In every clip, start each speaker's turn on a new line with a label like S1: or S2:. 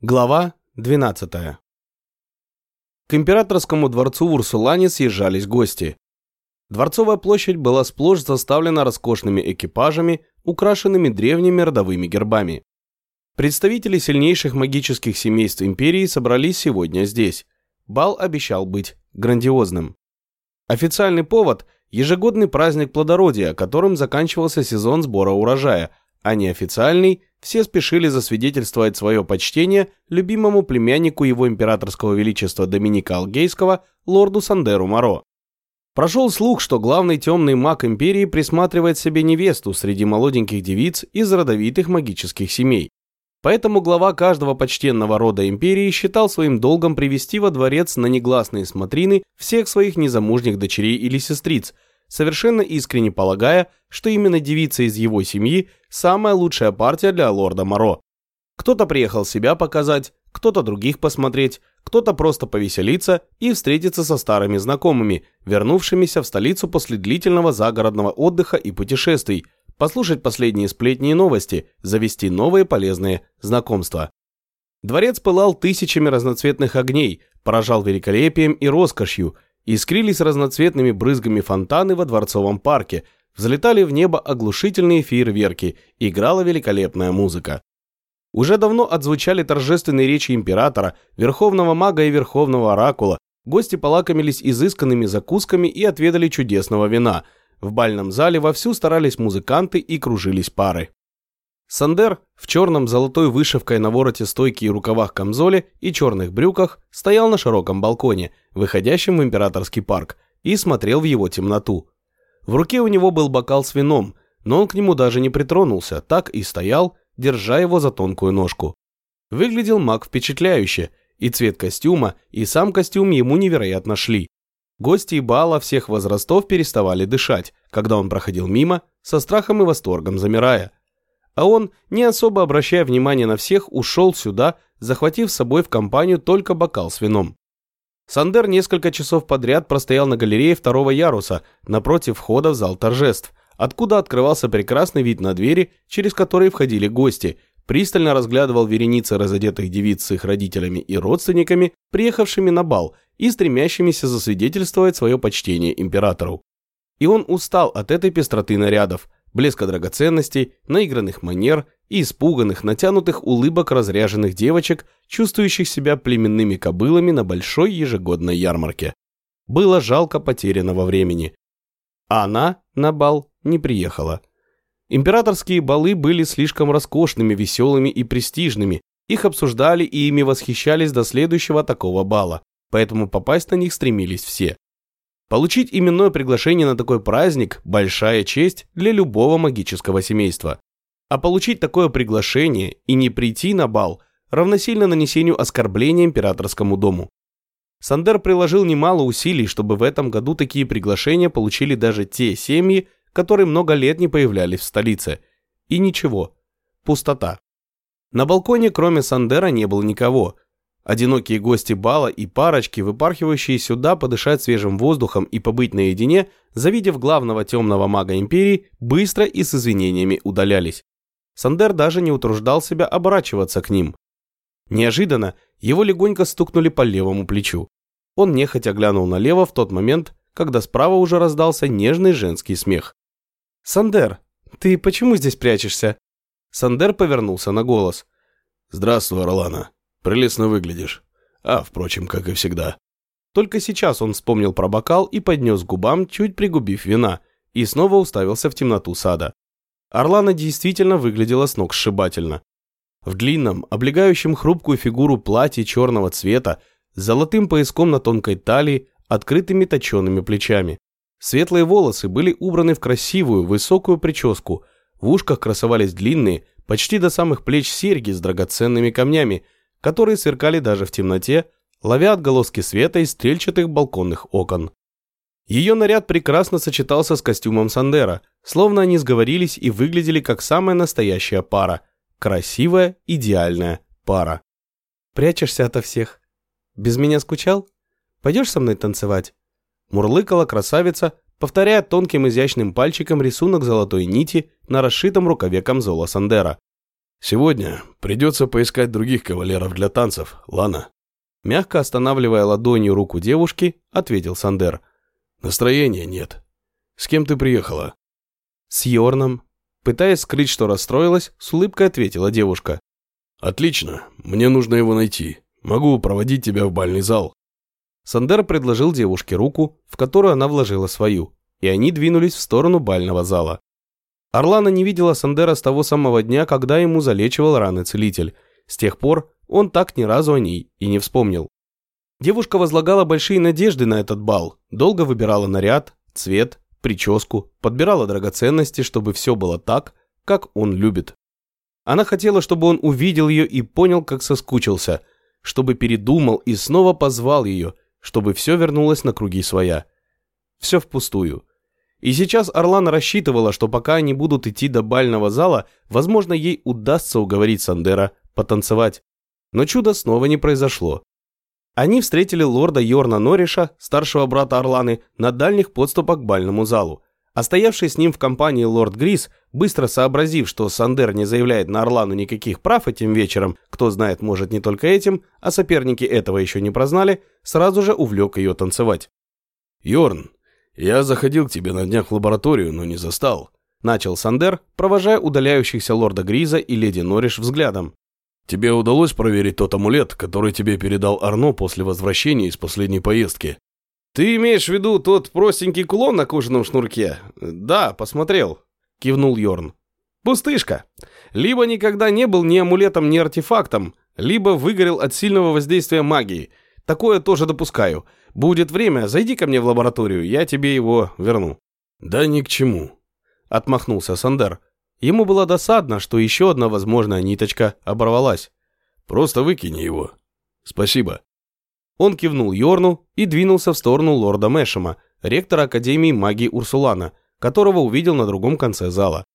S1: Глава 12. К императорскому дворцу в Урсулане съезжались гости. Дворцовая площадь была сплошь заставлена роскошными экипажами, украшенными древними родовыми гербами. Представители сильнейших магических семейств империи собрались сегодня здесь. Бал обещал быть грандиозным. Официальный повод – ежегодный праздник плодородия, которым заканчивался сезон сбора урожая, а неофициальный все спешили засвидетельствовать свое почтение любимому племяннику его императорского величества Доминика Алгейского, лорду Сандеру Моро. Прошел слух, что главный темный маг империи присматривает себе невесту среди молоденьких девиц из родовитых магических семей. Поэтому глава каждого почтенного рода империи считал своим долгом привести во дворец на негласные смотрины всех своих незамужних дочерей или сестриц – совершенно искренне полагая, что именно девица из его семьи – самая лучшая партия для лорда Моро. Кто-то приехал себя показать, кто-то других посмотреть, кто-то просто повеселиться и встретиться со старыми знакомыми, вернувшимися в столицу после длительного загородного отдыха и путешествий, послушать последние сплетни и новости, завести новые полезные знакомства. Дворец пылал тысячами разноцветных огней, поражал великолепием и роскошью – Искрились разноцветными брызгами фонтаны во Дворцовом парке, взлетали в небо оглушительные фейерверки, играла великолепная музыка. Уже давно отзвучали торжественные речи императора, верховного мага и верховного оракула, гости полакомились изысканными закусками и отведали чудесного вина. В бальном зале вовсю старались музыканты и кружились пары. Сандер в черном золотой вышивкой на вороте стойки и рукавах камзоле и черных брюках стоял на широком балконе, выходящем в императорский парк, и смотрел в его темноту. В руке у него был бокал с вином, но он к нему даже не притронулся, так и стоял, держа его за тонкую ножку. Выглядел маг впечатляюще, и цвет костюма, и сам костюм ему невероятно шли. Гости и бала всех возрастов переставали дышать, когда он проходил мимо, со страхом и восторгом замирая – а он, не особо обращая внимания на всех, ушел сюда, захватив с собой в компанию только бокал с вином. Сандер несколько часов подряд простоял на галерее второго яруса, напротив входа в зал торжеств, откуда открывался прекрасный вид на двери, через которые входили гости, пристально разглядывал вереницы разодетых девиц с их родителями и родственниками, приехавшими на бал и стремящимися засвидетельствовать свое почтение императору. И он устал от этой пестроты нарядов, блеска драгоценностей, наигранных манер и испуганных, натянутых улыбок разряженных девочек, чувствующих себя племенными кобылами на большой ежегодной ярмарке. Было жалко потерянного времени. А она на бал не приехала. Императорские балы были слишком роскошными, веселыми и престижными. Их обсуждали и ими восхищались до следующего такого бала, поэтому попасть на них стремились все. Получить именное приглашение на такой праздник – большая честь для любого магического семейства. А получить такое приглашение и не прийти на бал равносильно нанесению оскорбления императорскому дому. Сандер приложил немало усилий, чтобы в этом году такие приглашения получили даже те семьи, которые много лет не появлялись в столице. И ничего. Пустота. На балконе кроме Сандера не было никого – Одинокие гости бала и парочки, выпархивающие сюда подышать свежим воздухом и побыть наедине, завидев главного темного мага империи, быстро и с извинениями удалялись. Сандер даже не утруждал себя оборачиваться к ним. Неожиданно его легонько стукнули по левому плечу. Он нехотя глянул налево в тот момент, когда справа уже раздался нежный женский смех. «Сандер, ты почему здесь прячешься?» Сандер повернулся на голос.
S2: «Здравствуй, Орлана. Прелестно выглядишь. А, впрочем, как и всегда.
S1: Только сейчас он вспомнил про бокал и поднес губам, чуть пригубив вина, и снова уставился в темноту сада. Орлана действительно выглядела с ног сшибательно. В длинном, облегающем хрупкую фигуру платье черного цвета, с золотым пояском на тонкой талии, открытыми точеными плечами. Светлые волосы были убраны в красивую, высокую прическу, в ушках красовались длинные, почти до самых плеч серьги с драгоценными камнями – которые сверкали даже в темноте, ловя отголоски света из стрельчатых балконных окон. Ее наряд прекрасно сочетался с костюмом Сандера, словно они сговорились и выглядели как самая настоящая пара. Красивая, идеальная пара. «Прячешься ото всех? Без меня скучал? Пойдешь со мной танцевать?» Мурлыкала красавица, повторяя тонким изящным пальчиком рисунок золотой нити на расшитом рукаве камзола Сандера.
S2: Сегодня придется поискать других кавалеров для танцев, Лана.
S1: Мягко останавливая ладонью руку девушки, ответил Сандер.
S2: Настроения нет. С кем ты приехала?
S1: С Йорном. Пытаясь скрыть, что расстроилась, с улыбкой ответила девушка.
S2: Отлично, мне нужно его найти. Могу проводить тебя в бальный зал.
S1: Сандер предложил девушке руку, в которую она вложила свою, и они двинулись в сторону бального зала. Орлана не видела Сандера с того самого дня, когда ему залечивал раны целитель. С тех пор он так ни разу о ней и не вспомнил. Девушка возлагала большие надежды на этот бал, долго выбирала наряд, цвет, прическу, подбирала драгоценности, чтобы все было так, как он любит. Она хотела, чтобы он увидел ее и понял, как соскучился, чтобы передумал и снова позвал ее, чтобы все вернулось на круги своя. Все впустую. И сейчас Орлана рассчитывала, что пока они будут идти до бального зала, возможно, ей удастся уговорить Сандера потанцевать. Но чудо снова не произошло. Они встретили лорда Йорна Нориша, старшего брата Орланы, на дальних подступах к бальному залу. А с ним в компании лорд Грис, быстро сообразив, что Сандер не заявляет на Орлану никаких прав этим вечером, кто знает, может не только этим, а соперники этого еще не прознали, сразу же увлек ее танцевать.
S2: «Йорн, я заходил к тебе на днях в лабораторию, но не застал»,
S1: начал Сандер, провожая удаляющихся лорда Гриза и леди Нориш взглядом.
S2: Тебе удалось проверить тот амулет, который тебе передал Арно после возвращения из последней поездки?
S1: Ты имеешь в виду тот простенький кулон на кожаном шнурке? Да, посмотрел, кивнул Йорн. Пустышка. Либо никогда не был ни амулетом, ни артефактом, либо выгорел от сильного воздействия магии. Такое тоже допускаю. Будет время, зайди ко мне в лабораторию, я тебе его верну.
S2: Да ни к чему,
S1: отмахнулся Сандер. Ему было досадно, что еще одна возможная ниточка оборвалась.
S2: «Просто выкини его. Спасибо».
S1: Он кивнул Йорну и двинулся в сторону лорда Мэшема, ректора Академии магии Урсулана, которого увидел на другом конце зала.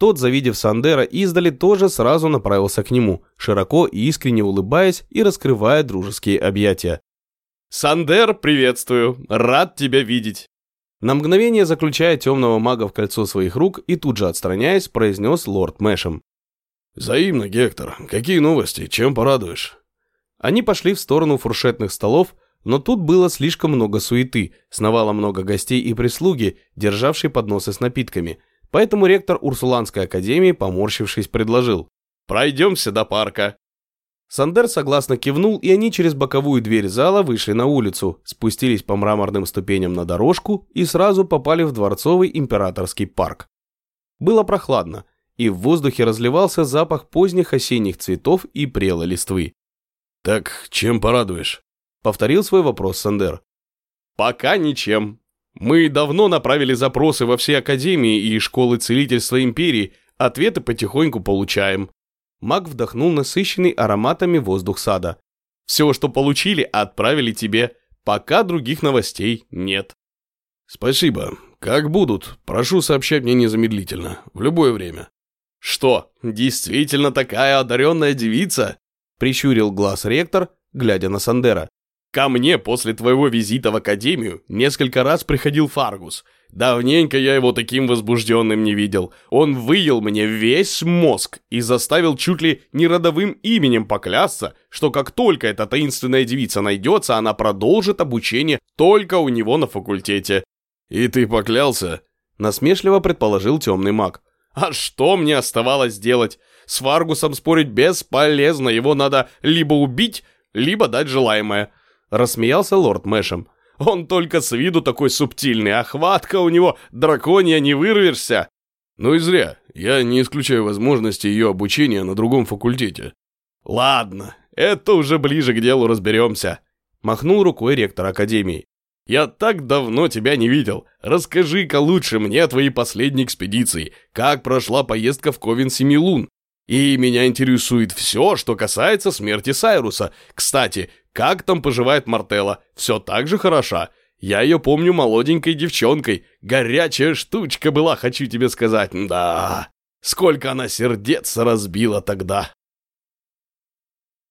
S1: Тот, завидев Сандера издали, тоже сразу направился к нему, широко и искренне улыбаясь и раскрывая дружеские объятия. «Сандер, приветствую! Рад тебя видеть!» На мгновение заключая темного мага в кольцо своих рук и тут же отстраняясь, произнес лорд Мэшем.
S2: «Взаимно, Гектор. Какие новости? Чем порадуешь?»
S1: Они пошли в сторону фуршетных столов, но тут было слишком много суеты, сновало много гостей и прислуги, державшей подносы с напитками. Поэтому ректор Урсуланской академии, поморщившись, предложил. «Пройдемся до парка. Сандер согласно кивнул, и они через боковую дверь зала вышли на улицу, спустились по мраморным ступеням на дорожку и сразу попали в дворцовый императорский парк. Было прохладно, и в воздухе разливался запах поздних осенних цветов и прелой листвы.
S2: «Так чем порадуешь?»
S1: — повторил свой вопрос Сандер. «Пока ничем. Мы давно направили запросы во все академии и школы целительства империи, ответы потихоньку получаем. Маг вдохнул насыщенный ароматами воздух сада. «Все, что получили, отправили тебе. Пока других новостей нет».
S2: «Спасибо. Как будут, прошу сообщать мне незамедлительно, в любое время».
S1: «Что, действительно такая одаренная девица?» Прищурил глаз ректор, глядя на Сандера. Ко мне после твоего визита в академию несколько раз приходил Фаргус. Давненько я его таким возбужденным не видел. Он выел мне весь мозг и заставил чуть ли не родовым именем поклясться, что как только эта таинственная девица найдется, она продолжит обучение только у него на факультете.
S2: «И ты поклялся?»
S1: Насмешливо предположил темный маг. «А что мне оставалось делать? С Фаргусом спорить бесполезно, его надо либо убить, либо дать желаемое». Рассмеялся лорд Мэшем. Он только с виду такой субтильный, а хватка у него драконья не вырвешься.
S2: Ну и зря. Я не исключаю возможности ее обучения на другом факультете.
S1: Ладно, это уже ближе к делу разберемся. Махнул рукой ректор академии. Я так давно тебя не видел. Расскажи-ка лучше мне о твоей последней экспедиции. Как прошла поездка в Ковен Семи Лун? И меня интересует все, что касается смерти Сайруса. Кстати, как там поживает Мартелла? Все так же хороша. Я ее помню молоденькой девчонкой. Горячая штучка была, хочу тебе сказать. Да, сколько она сердец разбила тогда.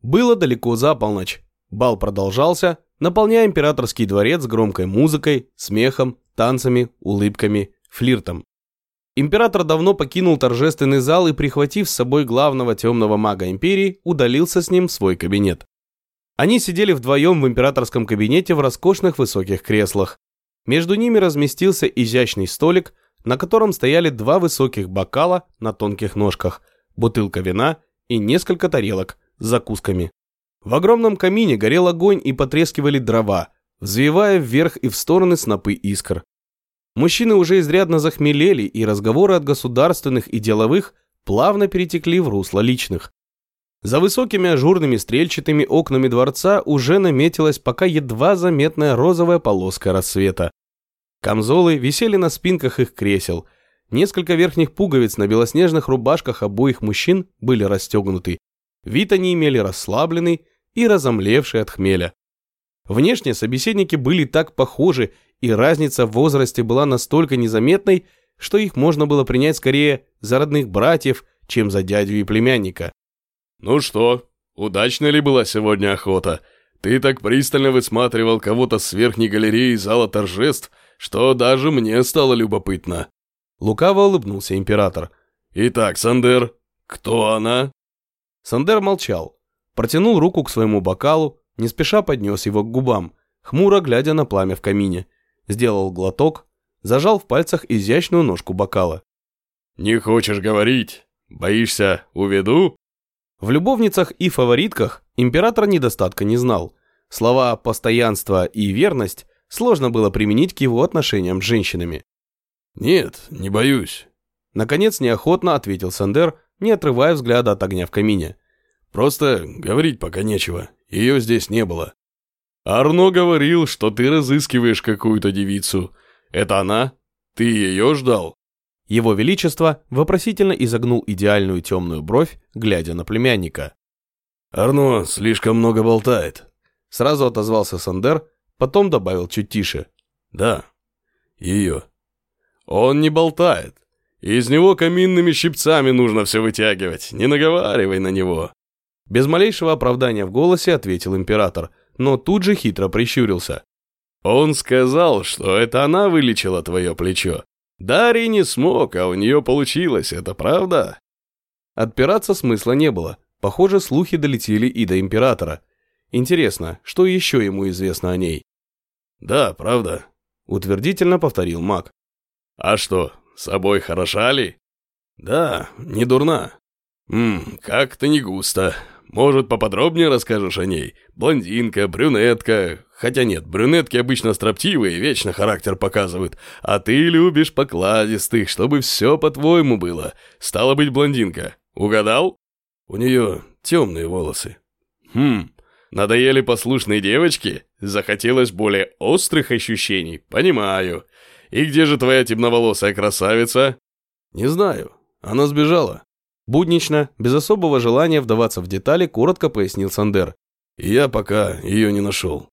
S1: Было далеко за полночь. Бал продолжался, наполняя императорский дворец громкой музыкой, смехом, танцами, улыбками, флиртом. Император давно покинул торжественный зал и, прихватив с собой главного темного мага империи, удалился с ним в свой кабинет. Они сидели вдвоем в императорском кабинете в роскошных высоких креслах. Между ними разместился изящный столик, на котором стояли два высоких бокала на тонких ножках, бутылка вина и несколько тарелок с закусками. В огромном камине горел огонь и потрескивали дрова, взвивая вверх и в стороны снопы искр. Мужчины уже изрядно захмелели, и разговоры от государственных и деловых плавно перетекли в русло личных. За высокими ажурными стрельчатыми окнами дворца уже наметилась пока едва заметная розовая полоска рассвета. Камзолы висели на спинках их кресел. Несколько верхних пуговиц на белоснежных рубашках обоих мужчин были расстегнуты. Вид они имели расслабленный и разомлевший от хмеля. Внешне собеседники были так похожи, и разница в возрасте была настолько незаметной, что их можно было принять скорее за родных братьев, чем за дядю и племянника.
S2: «Ну что, удачно ли была сегодня охота? Ты так пристально высматривал кого-то с верхней галереи зала торжеств, что даже мне стало любопытно».
S1: Лукаво улыбнулся император.
S2: «Итак, Сандер, кто она?»
S1: Сандер молчал, протянул руку к своему бокалу, не спеша поднес его к губам, хмуро глядя на пламя в камине. Сделал глоток, зажал в пальцах изящную ножку бокала.
S2: «Не хочешь говорить? Боишься, уведу?»
S1: В любовницах и фаворитках император недостатка не знал. Слова «постоянство» и «верность» сложно было применить к его отношениям с женщинами.
S2: «Нет, не боюсь», —
S1: наконец неохотно ответил Сандер, не отрывая взгляда от огня в камине.
S2: «Просто говорить пока нечего. Ее здесь не было. Арно говорил, что ты разыскиваешь какую-то девицу. Это она? Ты ее ждал?
S1: Его Величество вопросительно изогнул идеальную темную бровь, глядя на племянника.
S2: «Арно слишком много болтает», —
S1: сразу отозвался Сандер, потом добавил чуть тише.
S2: «Да, ее». «Он не болтает. Из него каминными щипцами нужно все вытягивать. Не наговаривай на него».
S1: Без малейшего оправдания в голосе ответил император, но тут же хитро прищурился.
S2: «Он сказал, что это она вылечила твое плечо. Дарий не смог, а у нее получилось, это правда?»
S1: Отпираться смысла не было. Похоже, слухи долетели и до императора. Интересно, что еще ему известно о ней?
S2: «Да, правда», —
S1: утвердительно повторил маг.
S2: «А что, с собой хороша ли?» «Да, не дурна». «Ммм, как-то не густо. Может, поподробнее расскажешь о ней? Блондинка, брюнетка. Хотя нет, брюнетки обычно строптивые, вечно характер показывают. А ты любишь покладистых, чтобы все по-твоему было. Стало быть, блондинка. Угадал? У нее темные волосы. Хм, надоели послушные девочки? Захотелось более острых ощущений? Понимаю. И где же твоя темноволосая красавица?
S1: Не знаю. Она сбежала. Буднично, без особого желания вдаваться в детали, коротко пояснил Сандер.
S2: «Я пока ее не нашел».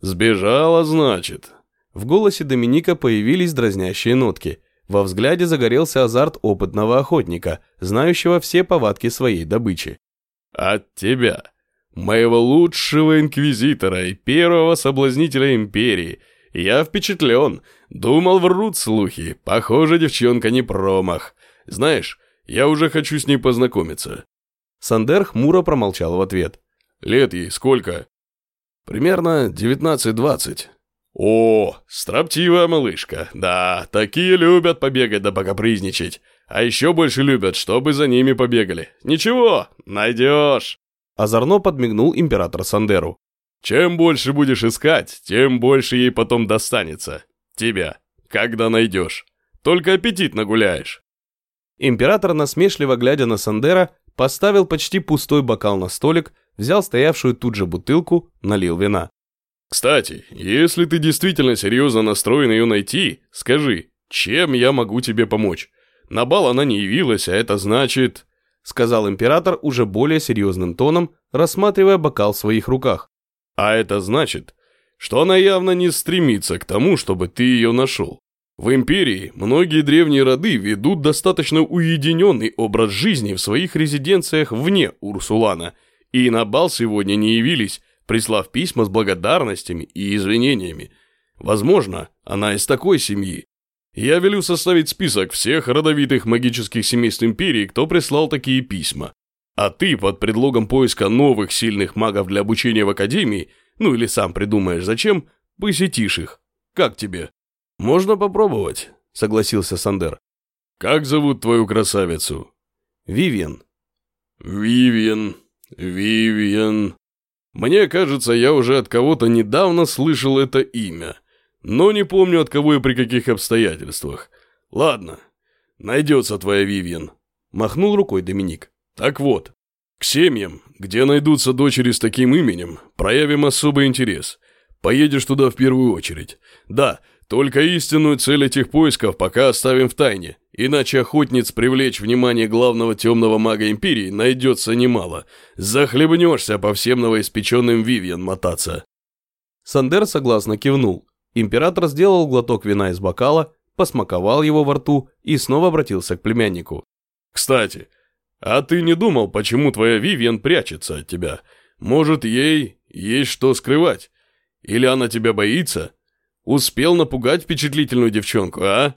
S2: «Сбежала, значит?»
S1: В голосе Доминика появились дразнящие нотки. Во взгляде загорелся азарт опытного охотника, знающего все повадки своей добычи.
S2: «От тебя, моего лучшего инквизитора и первого соблазнителя империи, я впечатлен. Думал, врут слухи. Похоже, девчонка не промах. Знаешь, я уже хочу с ней познакомиться».
S1: Сандер хмуро промолчал в ответ.
S2: «Лет ей сколько?»
S1: «Примерно девятнадцать-двадцать».
S2: «О, строптивая малышка. Да, такие любят побегать да покапризничать. А еще больше любят, чтобы за ними побегали. Ничего, найдешь».
S1: Озорно подмигнул император Сандеру.
S2: «Чем больше будешь искать, тем больше ей потом достанется. Тебя, когда найдешь. Только аппетит нагуляешь».
S1: Император, насмешливо глядя на Сандера, поставил почти пустой бокал на столик, взял стоявшую тут же бутылку, налил вина.
S2: «Кстати, если ты действительно серьезно настроен ее найти, скажи, чем я могу тебе помочь? На бал она не явилась, а это значит...»
S1: Сказал император уже более серьезным тоном, рассматривая бокал в своих руках.
S2: «А это значит, что она явно не стремится к тому, чтобы ты ее нашел. В империи многие древние роды ведут достаточно уединенный образ жизни в своих резиденциях вне Урсулана, и на бал сегодня не явились, прислав письма с благодарностями и извинениями. Возможно, она из такой семьи. Я велю составить список всех родовитых магических семейств Империи, кто прислал такие письма. А ты под предлогом поиска новых сильных магов для обучения в Академии, ну или сам придумаешь зачем, посетишь их. Как тебе?
S1: Можно попробовать, согласился Сандер.
S2: Как зовут твою красавицу?
S1: Вивиан.
S2: Вивиан, Вивиан. Мне кажется, я уже от кого-то недавно слышал это имя, но не помню от кого и при каких обстоятельствах. Ладно, найдется твоя Вивиан. Махнул рукой Доминик. Так вот, к семьям, где найдутся дочери с таким именем, проявим особый интерес. Поедешь туда в первую очередь. Да, только истинную цель этих поисков пока оставим в тайне, иначе охотниц привлечь внимание главного темного мага Империи найдется немало. Захлебнешься по всем новоиспеченным Вивьен мотаться.
S1: Сандер согласно кивнул. Император сделал глоток вина из бокала, посмаковал его во рту и снова обратился к племяннику.
S2: «Кстати, а ты не думал, почему твоя Вивьен прячется от тебя? Может, ей есть что скрывать? Или она тебя боится?» Успел напугать впечатлительную девчонку, а?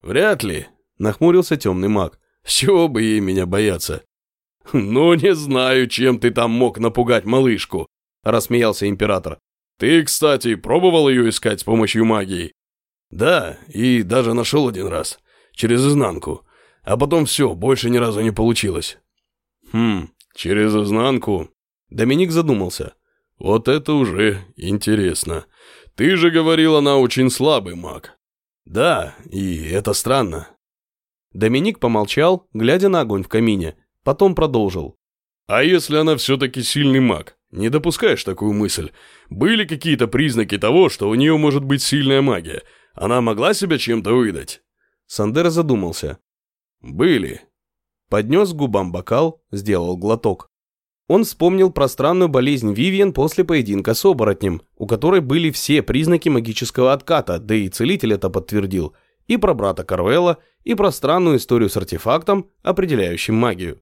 S1: Вряд ли, нахмурился темный маг.
S2: С чего бы ей меня бояться? Ну, не знаю, чем ты там мог напугать малышку, рассмеялся император. Ты, кстати, пробовал ее искать с помощью магии? Да, и даже нашел один раз. Через изнанку. А потом все, больше ни разу не получилось. Хм, через изнанку? Доминик задумался. Вот это уже интересно. Ты же говорил, она очень слабый маг. Да, и это странно.
S1: Доминик помолчал, глядя на огонь в камине, потом продолжил.
S2: А если она все-таки сильный маг? Не допускаешь такую мысль? Были какие-то признаки того, что у нее может быть сильная магия? Она могла себя чем-то выдать?
S1: Сандер задумался.
S2: Были.
S1: Поднес губам бокал, сделал глоток. Он вспомнил про странную болезнь Вивиан после поединка с оборотнем, у которой были все признаки магического отката, да и целитель это подтвердил, и про брата Карвелла, и про странную историю с артефактом, определяющим магию.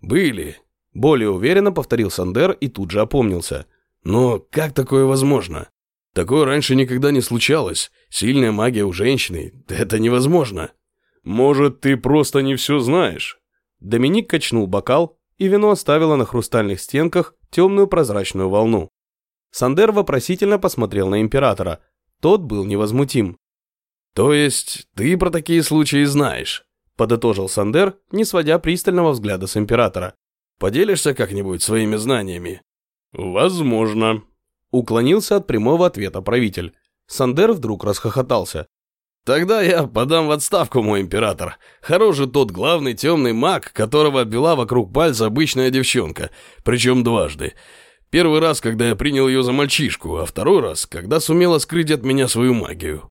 S2: «Были», –
S1: более уверенно повторил Сандер и тут же опомнился.
S2: «Но как такое возможно? Такое раньше никогда не случалось. Сильная магия у женщины. Это невозможно. Может, ты просто не все знаешь?»
S1: Доминик качнул бокал, и вино оставило на хрустальных стенках темную прозрачную волну. Сандер вопросительно посмотрел на императора. Тот был невозмутим.
S2: «То есть ты про такие случаи знаешь?»
S1: подытожил Сандер, не сводя пристального взгляда с императора.
S2: «Поделишься как-нибудь своими знаниями?» «Возможно»,
S1: уклонился от прямого ответа правитель. Сандер вдруг расхохотался.
S2: Тогда я подам в отставку, мой император. Хорош же тот главный темный маг, которого обвела вокруг пальца обычная девчонка, причем дважды. Первый раз, когда я принял ее за мальчишку, а второй раз, когда сумела скрыть от меня свою магию.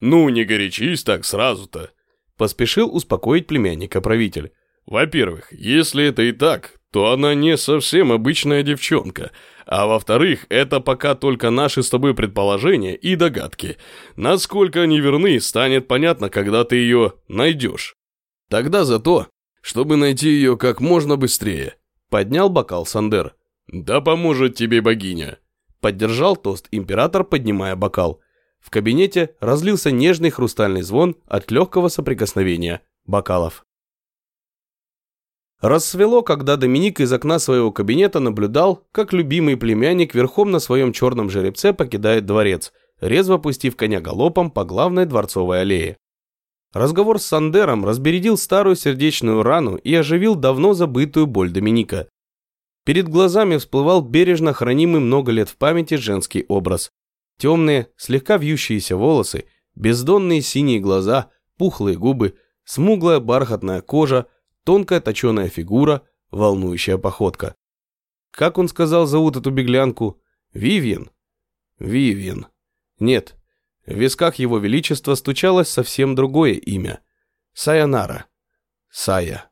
S2: Ну, не горячись так сразу-то.
S1: Поспешил успокоить племянника правитель.
S2: Во-первых, если это и так, то она не совсем обычная девчонка – а во-вторых, это пока только наши с тобой предположения и догадки. Насколько они верны, станет понятно, когда ты ее найдешь. Тогда за то, чтобы найти ее как можно быстрее. Поднял бокал Сандер. Да поможет тебе богиня.
S1: Поддержал тост император, поднимая бокал. В кабинете разлился нежный хрустальный звон от легкого соприкосновения бокалов. Рассвело, когда Доминик из окна своего кабинета наблюдал, как любимый племянник верхом на своем черном жеребце покидает дворец, резво пустив коня галопом по главной дворцовой аллее. Разговор с Сандером разбередил старую сердечную рану и оживил давно забытую боль Доминика. Перед глазами всплывал бережно хранимый много лет в памяти женский образ. Темные, слегка вьющиеся волосы, бездонные синие глаза, пухлые губы, смуглая бархатная кожа – Тонкая точеная фигура, волнующая походка. Как он сказал, зовут эту беглянку? Вивьен? Вивьен. Нет, в висках его величества стучалось совсем другое имя. Сайонара. Сая.